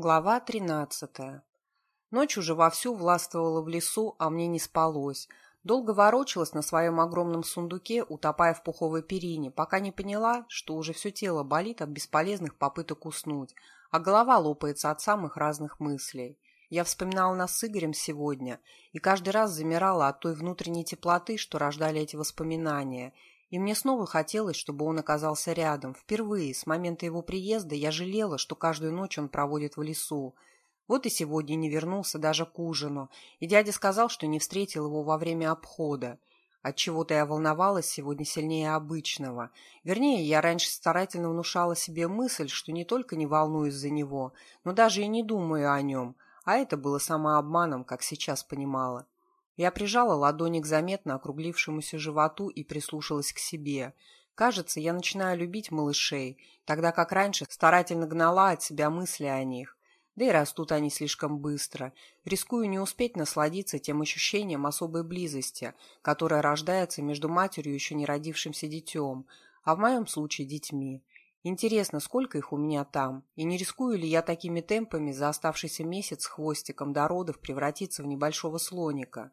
Глава тринадцатая. Ночь уже вовсю властвовала в лесу, а мне не спалось. Долго ворочалась на своем огромном сундуке, утопая в пуховой перине, пока не поняла, что уже все тело болит от бесполезных попыток уснуть, а голова лопается от самых разных мыслей. Я вспоминала нас с Игорем сегодня, и каждый раз замирала от той внутренней теплоты, что рождали эти воспоминания – и мне снова хотелось, чтобы он оказался рядом. Впервые, с момента его приезда, я жалела, что каждую ночь он проводит в лесу. Вот и сегодня не вернулся даже к ужину, и дядя сказал, что не встретил его во время обхода. Отчего-то я волновалась сегодня сильнее обычного. Вернее, я раньше старательно внушала себе мысль, что не только не волнуюсь за него, но даже и не думаю о нем, а это было самообманом, как сейчас понимала. Я прижала ладони к заметно округлившемуся животу и прислушалась к себе. Кажется, я начинаю любить малышей, тогда как раньше старательно гнала от себя мысли о них. Да и растут они слишком быстро. Рискую не успеть насладиться тем ощущением особой близости, которое рождается между матерью еще не родившимся детем, а в моем случае детьми. Интересно, сколько их у меня там, и не рискую ли я такими темпами за оставшийся месяц хвостиком до родов превратиться в небольшого слоника.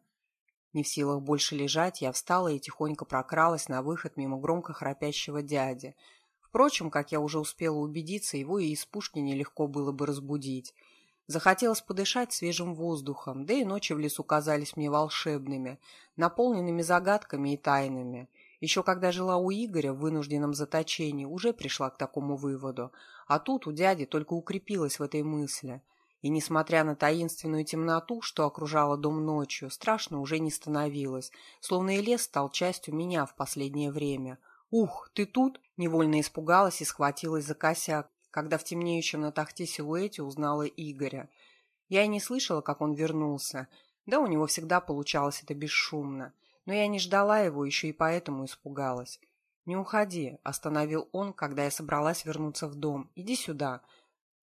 Не в силах больше лежать, я встала и тихонько прокралась на выход мимо громко храпящего дяди. Впрочем, как я уже успела убедиться, его и из пушки нелегко было бы разбудить. Захотелось подышать свежим воздухом, да и ночи в лесу казались мне волшебными, наполненными загадками и тайнами. Еще когда жила у Игоря в вынужденном заточении, уже пришла к такому выводу, а тут у дяди только укрепилась в этой мысли – и, несмотря на таинственную темноту, что окружала дом ночью, страшно уже не становилось, словно и лес стал частью меня в последнее время. «Ух, ты тут?» – невольно испугалась и схватилась за косяк, когда в темнеющем на тахте силуэте узнала Игоря. Я и не слышала, как он вернулся. Да, у него всегда получалось это бесшумно. Но я не ждала его, еще и поэтому испугалась. «Не уходи», – остановил он, когда я собралась вернуться в дом. «Иди сюда».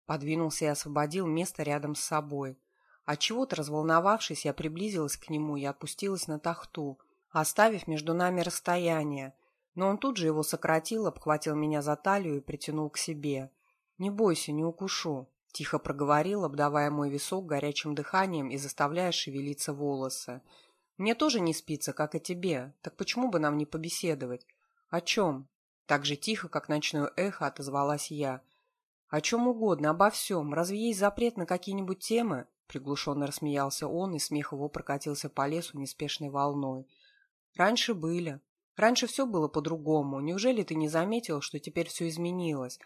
Подвинулся и освободил место рядом с собой. Отчего-то разволновавшись, я приблизилась к нему и опустилась на тахту, оставив между нами расстояние. Но он тут же его сократил, обхватил меня за талию и притянул к себе. «Не бойся, не укушу», — тихо проговорил, обдавая мой висок горячим дыханием и заставляя шевелиться волосы. «Мне тоже не спится, как и тебе. Так почему бы нам не побеседовать?» «О чем?» Так же тихо, как ночное эхо, отозвалась я. «О чем угодно, обо всем. Разве есть запрет на какие-нибудь темы?» Приглушенно рассмеялся он, и смех его прокатился по лесу неспешной волной. «Раньше были. Раньше все было по-другому. Неужели ты не заметил, что теперь все изменилось?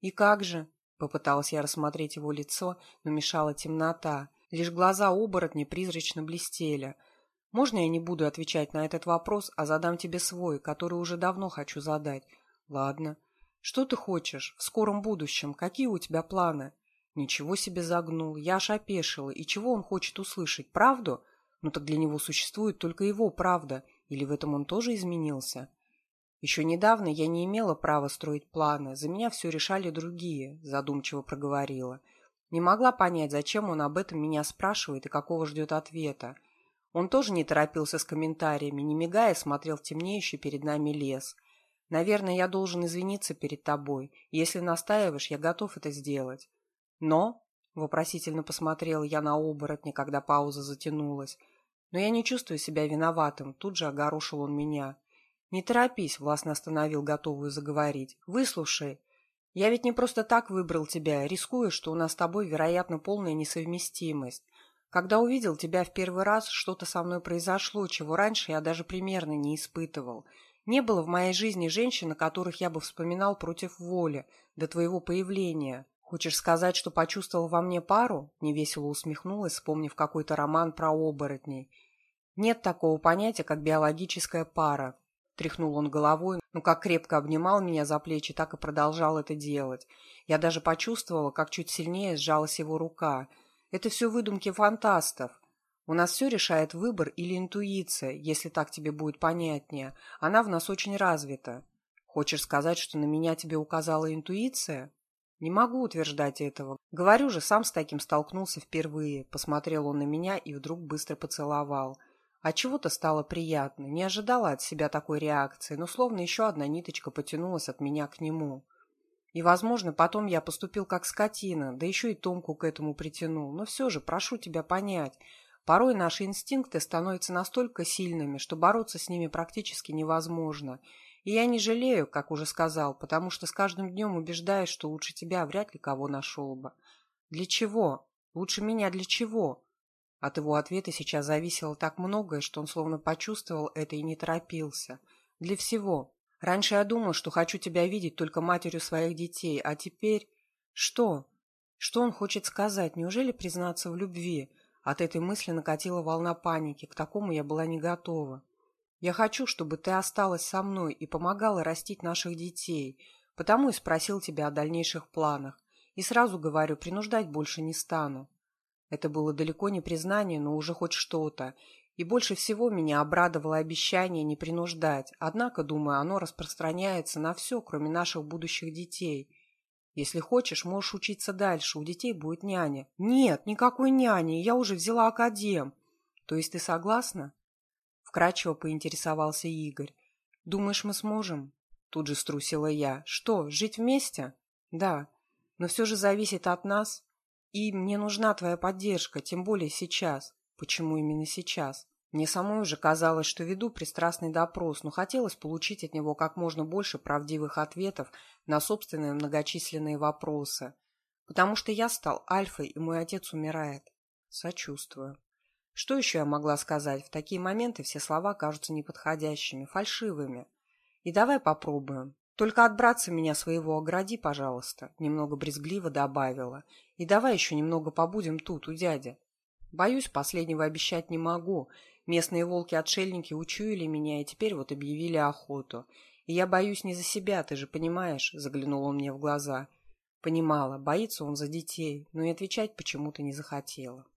И как же?» Попыталась я рассмотреть его лицо, но мешала темнота. Лишь глаза оборотня призрачно блестели. «Можно я не буду отвечать на этот вопрос, а задам тебе свой, который уже давно хочу задать?» «Ладно. Что ты хочешь? В скором будущем? Какие у тебя планы? Ничего себе загнул. Я аж опешила. И чего он хочет услышать? Правду? Ну так для него существует только его правда. Или в этом он тоже изменился? Еще недавно я не имела права строить планы. За меня все решали другие, задумчиво проговорила. Не могла понять, зачем он об этом меня спрашивает и какого ждет ответа. Он тоже не торопился с комментариями, не мигая смотрел в темнеющий перед нами лес. Наверное, я должен извиниться перед тобой. Если настаиваешь, я готов это сделать. Но, — вопросительно посмотрел я на оборотня, когда пауза затянулась, но я не чувствую себя виноватым, тут же огорошил он меня. Не торопись, — властно остановил готовую заговорить. Выслушай. Я ведь не просто так выбрал тебя, рискуя, что у нас с тобой, вероятно, полная несовместимость. Когда увидел тебя в первый раз, что-то со мной произошло, чего раньше я даже примерно не испытывал — не было в моей жизни женщин, которых я бы вспоминал против воли, до твоего появления. Хочешь сказать, что почувствовал во мне пару?» Невесело усмехнулась, вспомнив какой-то роман про оборотней. «Нет такого понятия, как биологическая пара», — тряхнул он головой, но как крепко обнимал меня за плечи, так и продолжал это делать. Я даже почувствовала, как чуть сильнее сжалась его рука. «Это все выдумки фантастов. У нас все решает выбор или интуиция, если так тебе будет понятнее. Она в нас очень развита. Хочешь сказать, что на меня тебе указала интуиция? Не могу утверждать этого. Говорю же, сам с таким столкнулся впервые. Посмотрел он на меня и вдруг быстро поцеловал. А чего-то стало приятно. Не ожидала от себя такой реакции, но словно еще одна ниточка потянулась от меня к нему. И, возможно, потом я поступил как скотина, да еще и Томку к этому притянул. Но все же, прошу тебя понять, порой наши инстинкты становятся настолько сильными, что бороться с ними практически невозможно. И я не жалею, как уже сказал, потому что с каждым днем убеждаюсь, что лучше тебя вряд ли кого нашел бы. Для чего? Лучше меня для чего? От его ответа сейчас зависело так многое, что он словно почувствовал это и не торопился. Для всего. Раньше я думал, что хочу тебя видеть только матерью своих детей, а теперь... Что? Что он хочет сказать? Неужели признаться в любви? От этой мысли накатила волна паники, к такому я была не готова. Я хочу, чтобы ты осталась со мной и помогала растить наших детей, потому и спросил тебя о дальнейших планах. И сразу говорю, принуждать больше не стану. Это было далеко не признание, но уже хоть что-то. И больше всего меня обрадовало обещание не принуждать. Однако, думаю, оно распространяется на все, кроме наших будущих детей. Если хочешь, можешь учиться дальше, у детей будет няня. Нет, никакой няни, я уже взяла академ. То есть ты согласна? Вкратчиво поинтересовался Игорь. Думаешь, мы сможем? Тут же струсила я. Что, жить вместе? Да, но все же зависит от нас. И мне нужна твоя поддержка, тем более сейчас. Почему именно сейчас? Мне самой уже казалось, что веду пристрастный допрос, но хотелось получить от него как можно больше правдивых ответов на собственные многочисленные вопросы. Потому что я стал альфой, и мой отец умирает. Сочувствую. Что еще я могла сказать? В такие моменты все слова кажутся неподходящими, фальшивыми. И давай попробуем. Только от братца меня своего огради, пожалуйста, немного брезгливо добавила. И давай еще немного побудем тут, у дяди. Боюсь, последнего обещать не могу. Местные волки-отшельники учуяли меня и теперь вот объявили охоту. И я боюсь не за себя, ты же понимаешь, заглянул он мне в глаза. Понимала, боится он за детей, но и отвечать почему-то не захотела.